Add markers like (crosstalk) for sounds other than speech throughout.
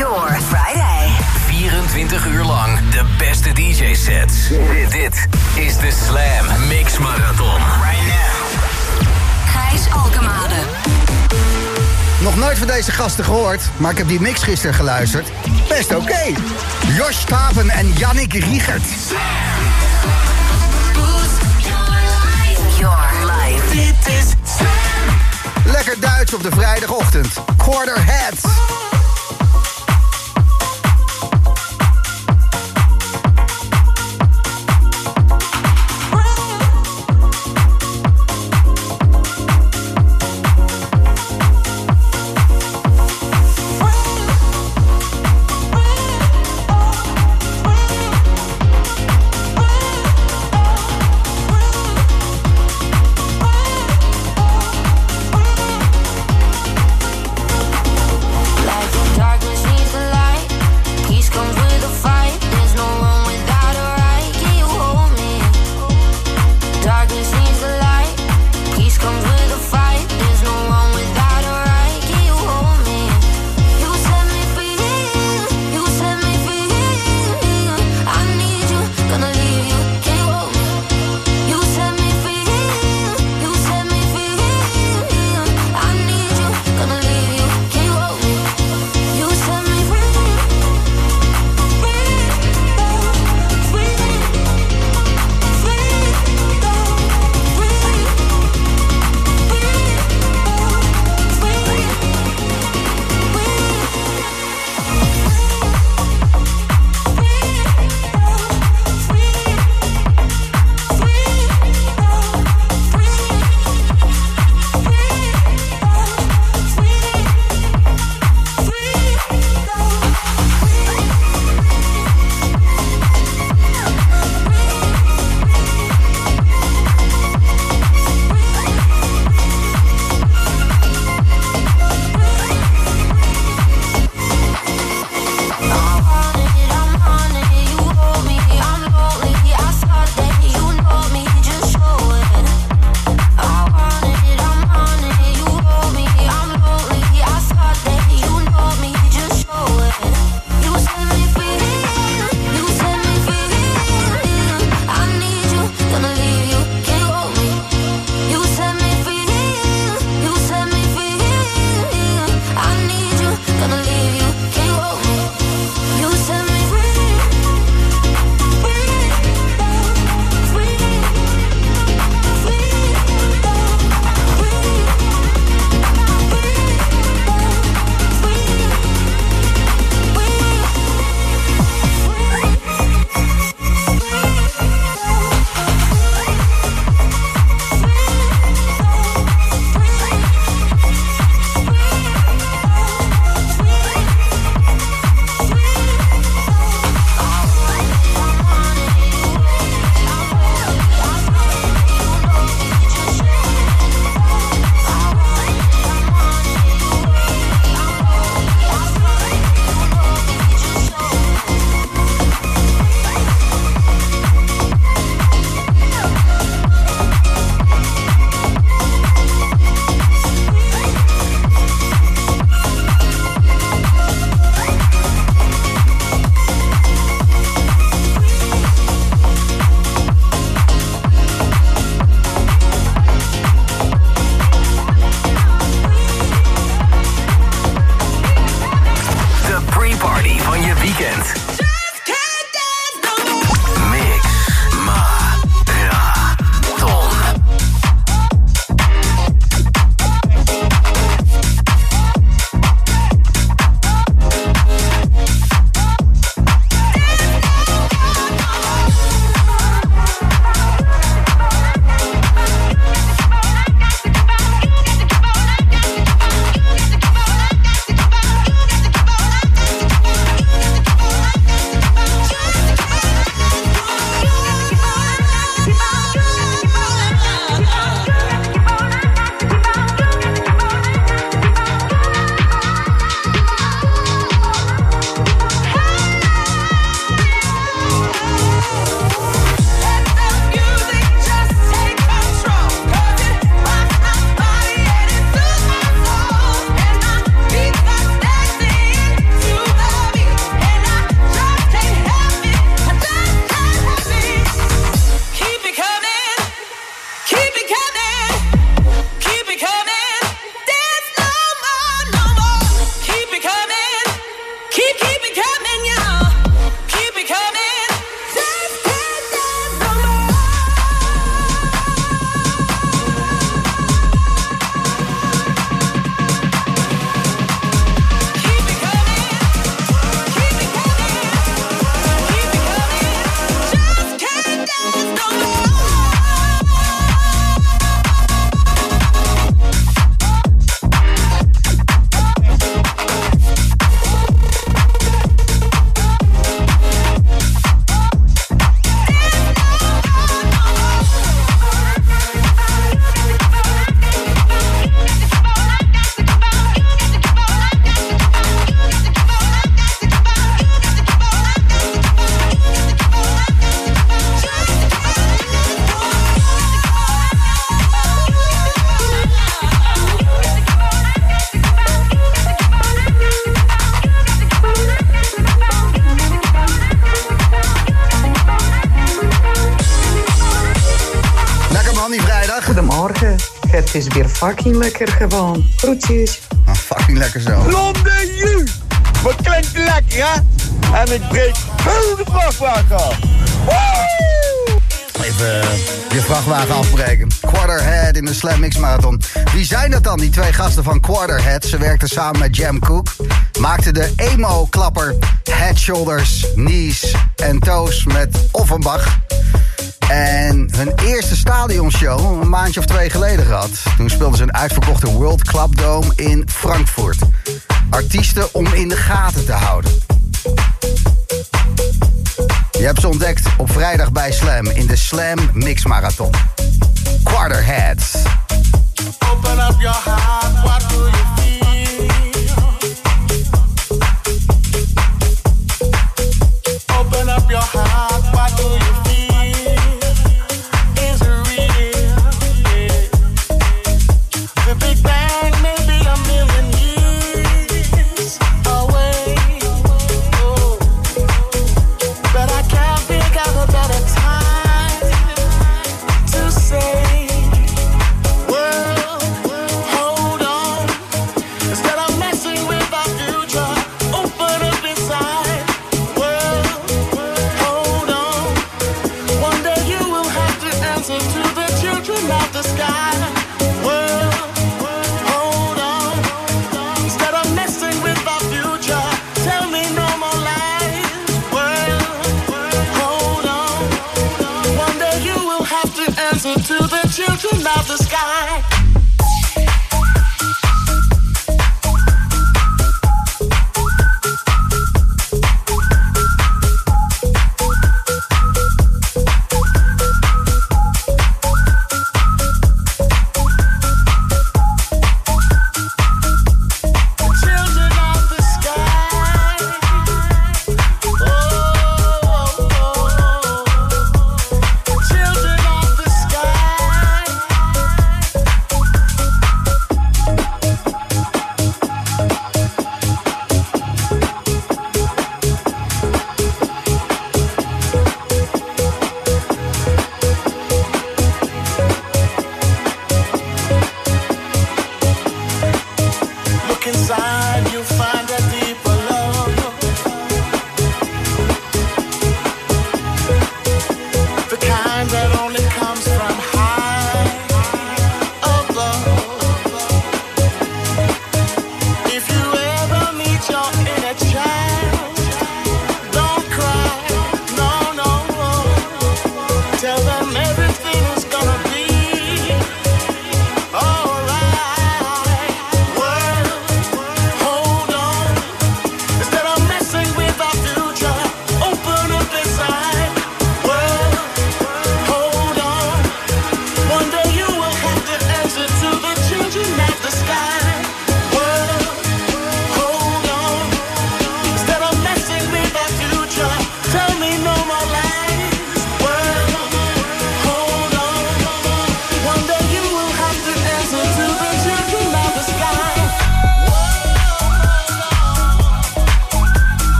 Your Friday. 24 uur lang de beste DJ-sets. Dit is de Slam Mix Marathon. Right now. Gijs Alkemade. Nog nooit van deze gasten gehoord, maar ik heb die mix gisteren geluisterd. Best oké. Jos Staven en Yannick Riegert. Your life. Dit is Lekker Duits op de vrijdagochtend. Quarter Heads. Fucking lekker gewoon. Groetjes. Ah, fucking lekker zo. Londen you! Wat klinkt lekker, hè? En ik breek heel de vrachtwagen af. Woe! Even eh, je vrachtwagen afbreken. Quarterhead in de Slam Mix Marathon. Wie zijn dat dan, die twee gasten van Quarterhead? Ze werkten samen met Jam Cook. Maakten de emo-klapper Head, Shoulders, Knees en Toes met Offenbach. Hun eerste stadionshow een maandje of twee geleden gehad. Toen speelden ze een uitverkochte World Club Dome in Frankfurt. Artiesten om in de gaten te houden. Je hebt ze ontdekt op vrijdag bij Slam in de Slam Mix Marathon. Quarterheads. Open up your heart, what do you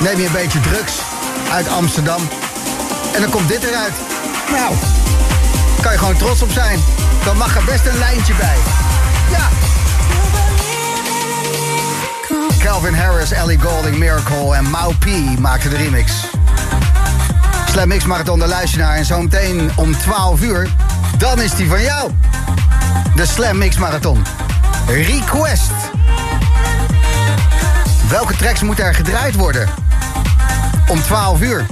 neem je een beetje drugs uit Amsterdam. En dan komt dit eruit. Nou, kan je gewoon trots op zijn. Dan mag er best een lijntje bij. Ja. Calvin Harris, Ellie Golding, Miracle en Mau P maakten de remix. Slam Marathon, de luisteraar. En zometeen om 12 uur, dan is die van jou. De Slam Mix Marathon. Request. Welke tracks moeten er gedraaid worden? Om 12 uur.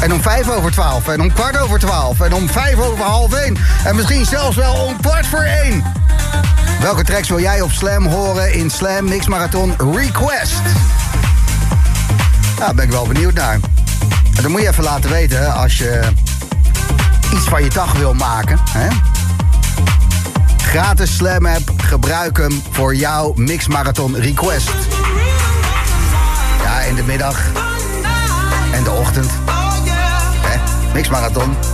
En om 5 over 12. En om kwart over 12. En om 5 over half 1. En misschien zelfs wel om kwart voor 1. Welke tracks wil jij op Slam horen in Slam Mix Marathon Request? Nou, ben ik wel benieuwd naar. En dan moet je even laten weten als je iets van je dag wil maken. Hè? Gratis Slam app, gebruik hem voor jouw Mix Marathon Request. Ja, in de middag en de ochtend. Hè? Mix Marathon.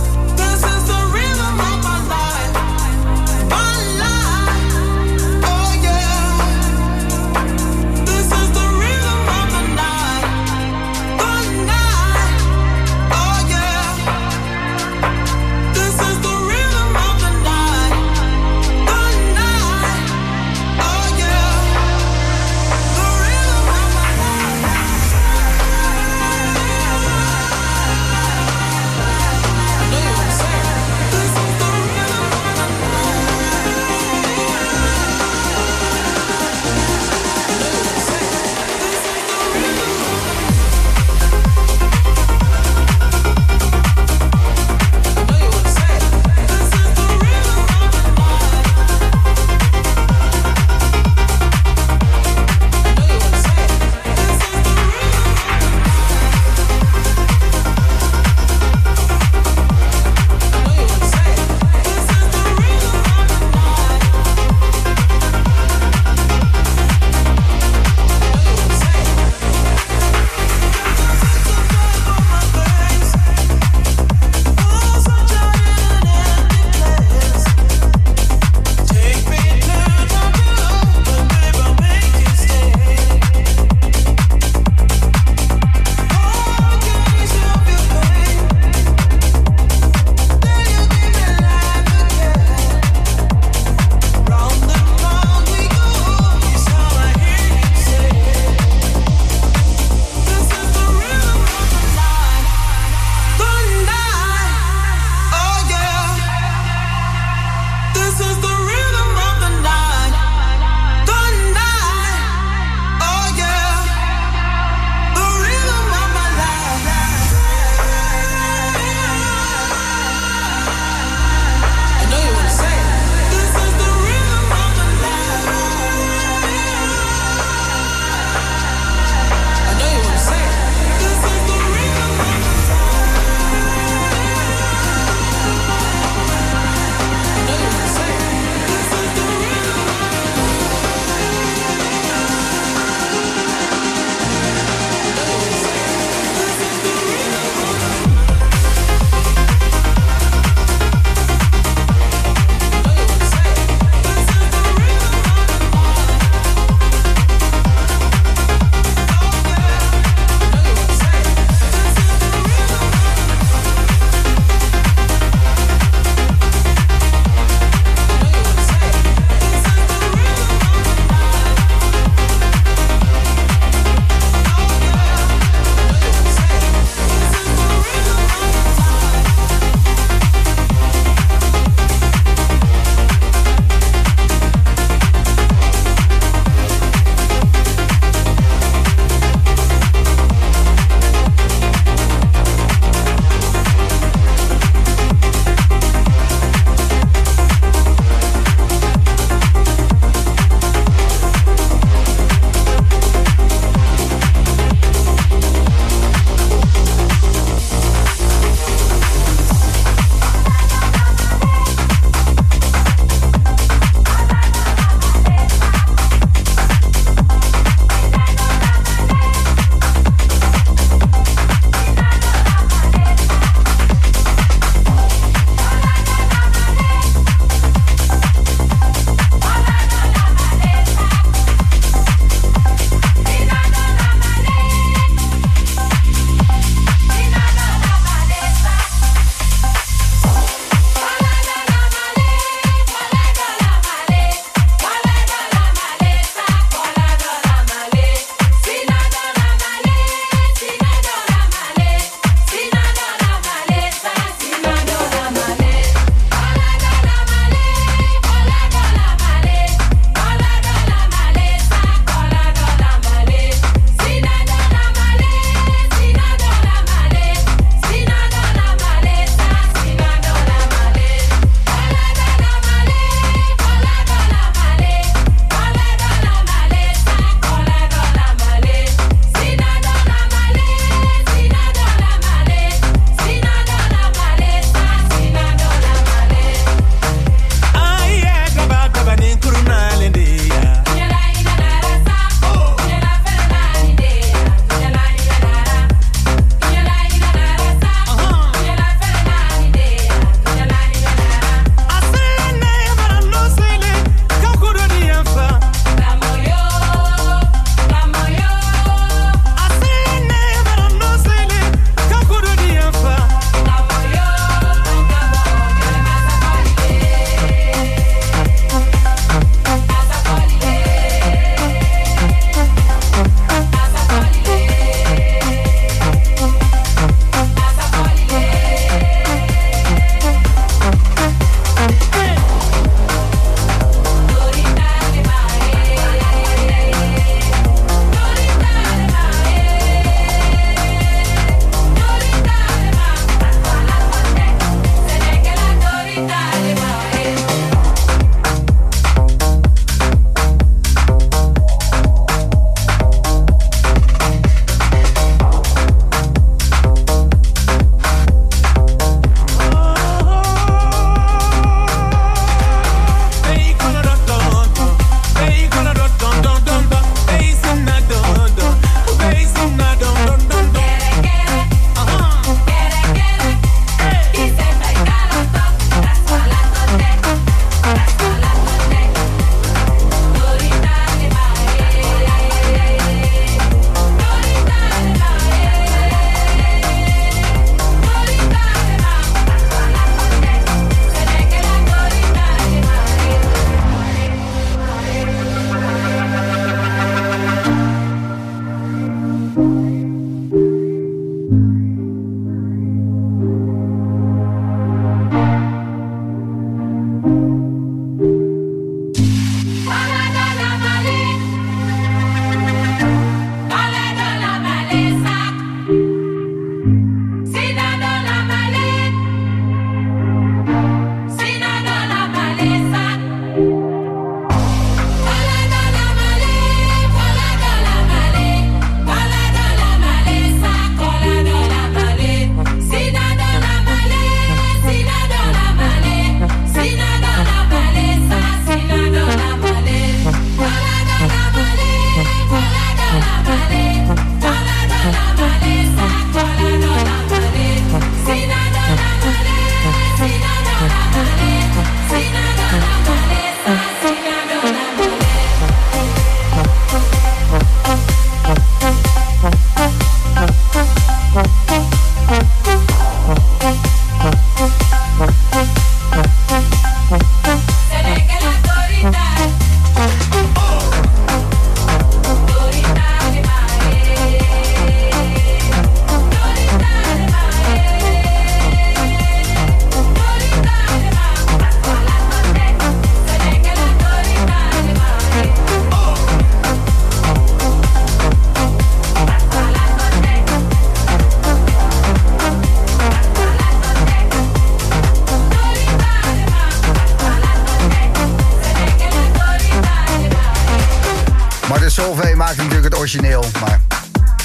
Solvay maakte natuurlijk het origineel, maar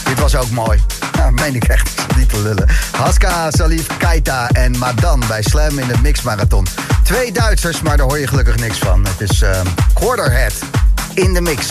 dit was ook mooi. (laughs) Ja, meen ik echt, niet te lullen. Haska, Salif, Keita en Madan bij Slam in de mixmarathon. Twee Duitsers, maar daar hoor je gelukkig niks van. Het is ehm Quarterhead in de mix.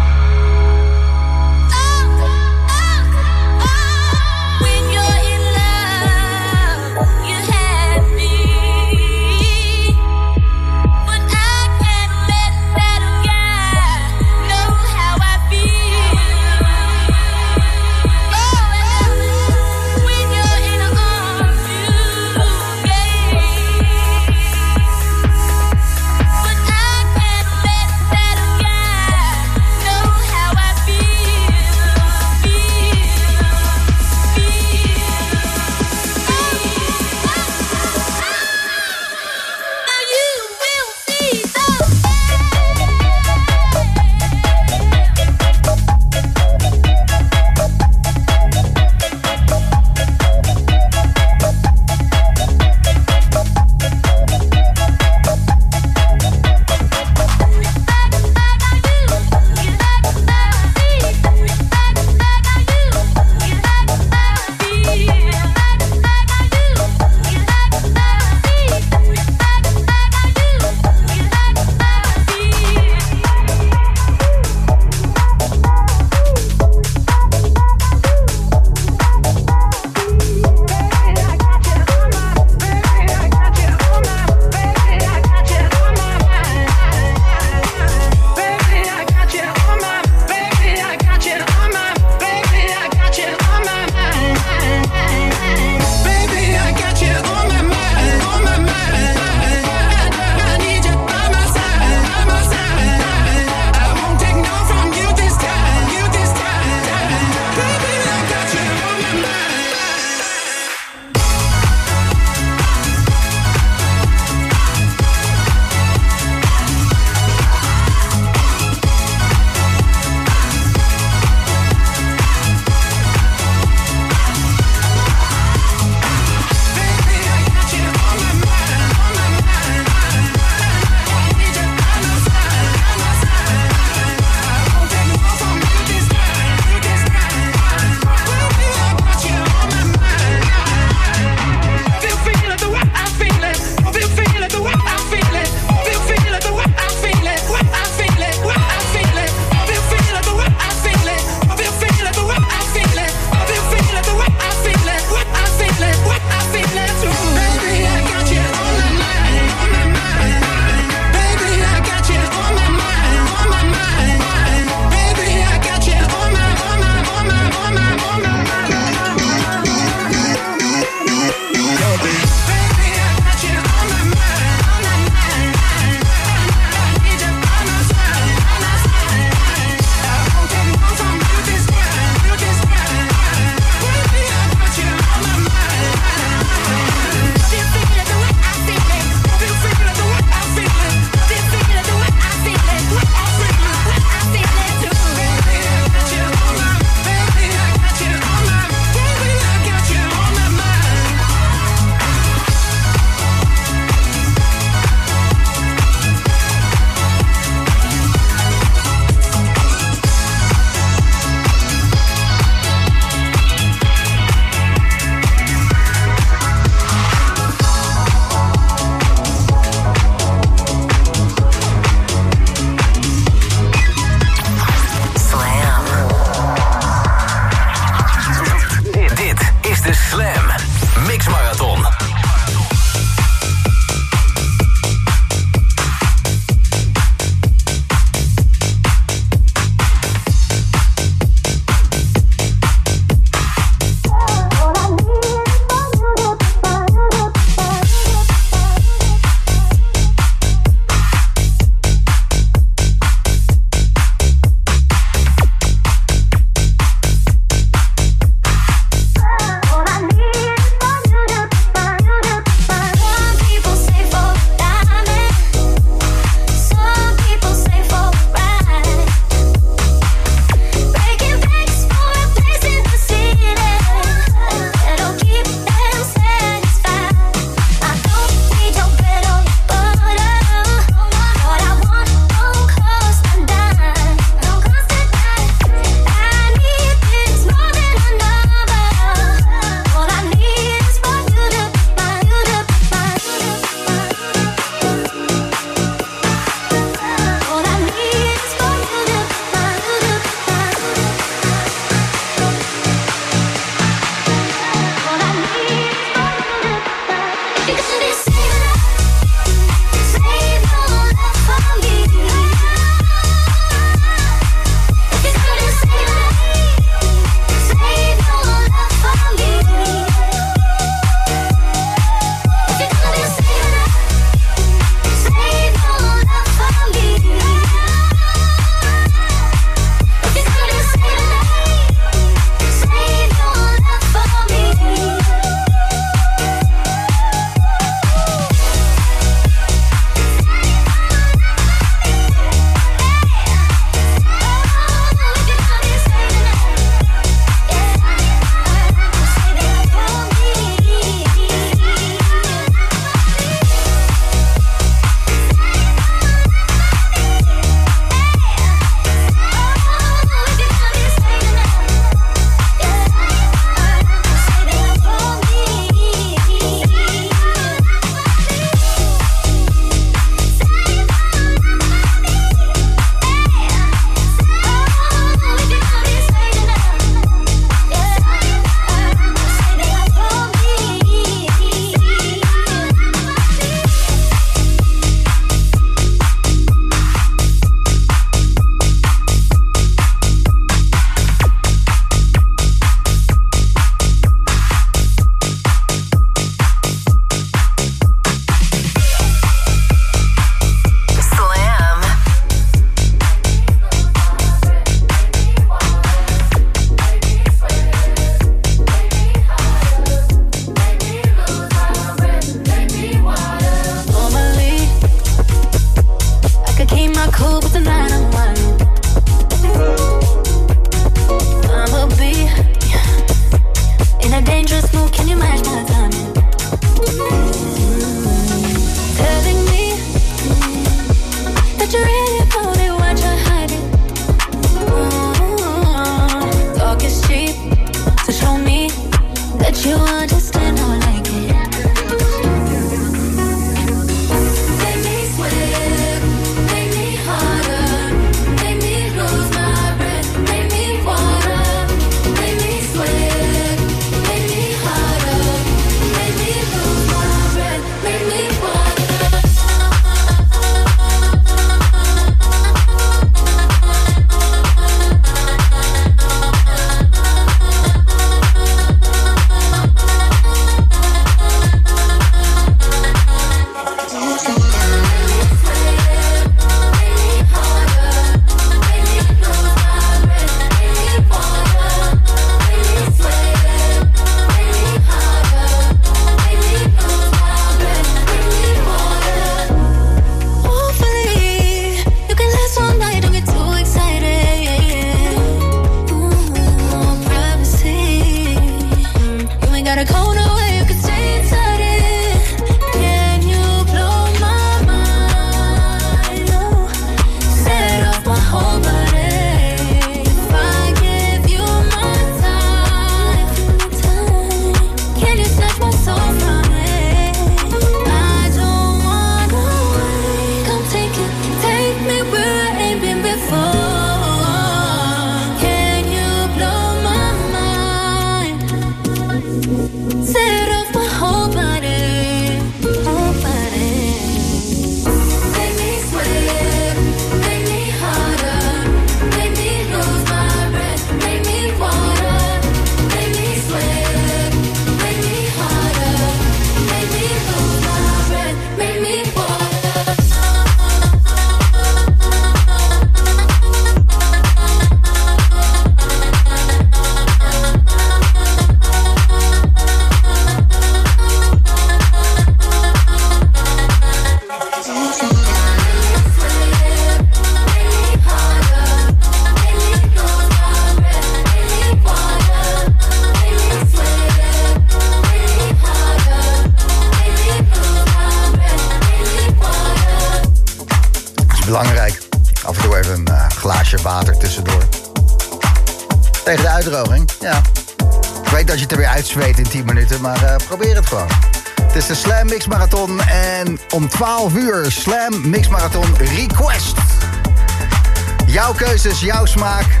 Is jouw smaak,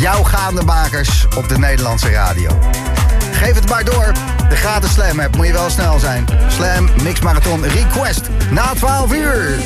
jouw gaande makers op de Nederlandse radio. Geef het maar door. De gratis Slam app moet je wel snel zijn. Slam Mix Marathon Request na 12 uur.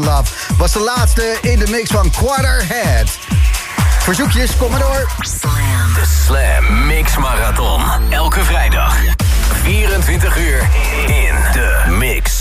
Love was de laatste in de mix van Quarterhead. Verzoekjes, kom maar door. Slam. De Slam Mix Marathon. Elke vrijdag. 24 uur in de mix.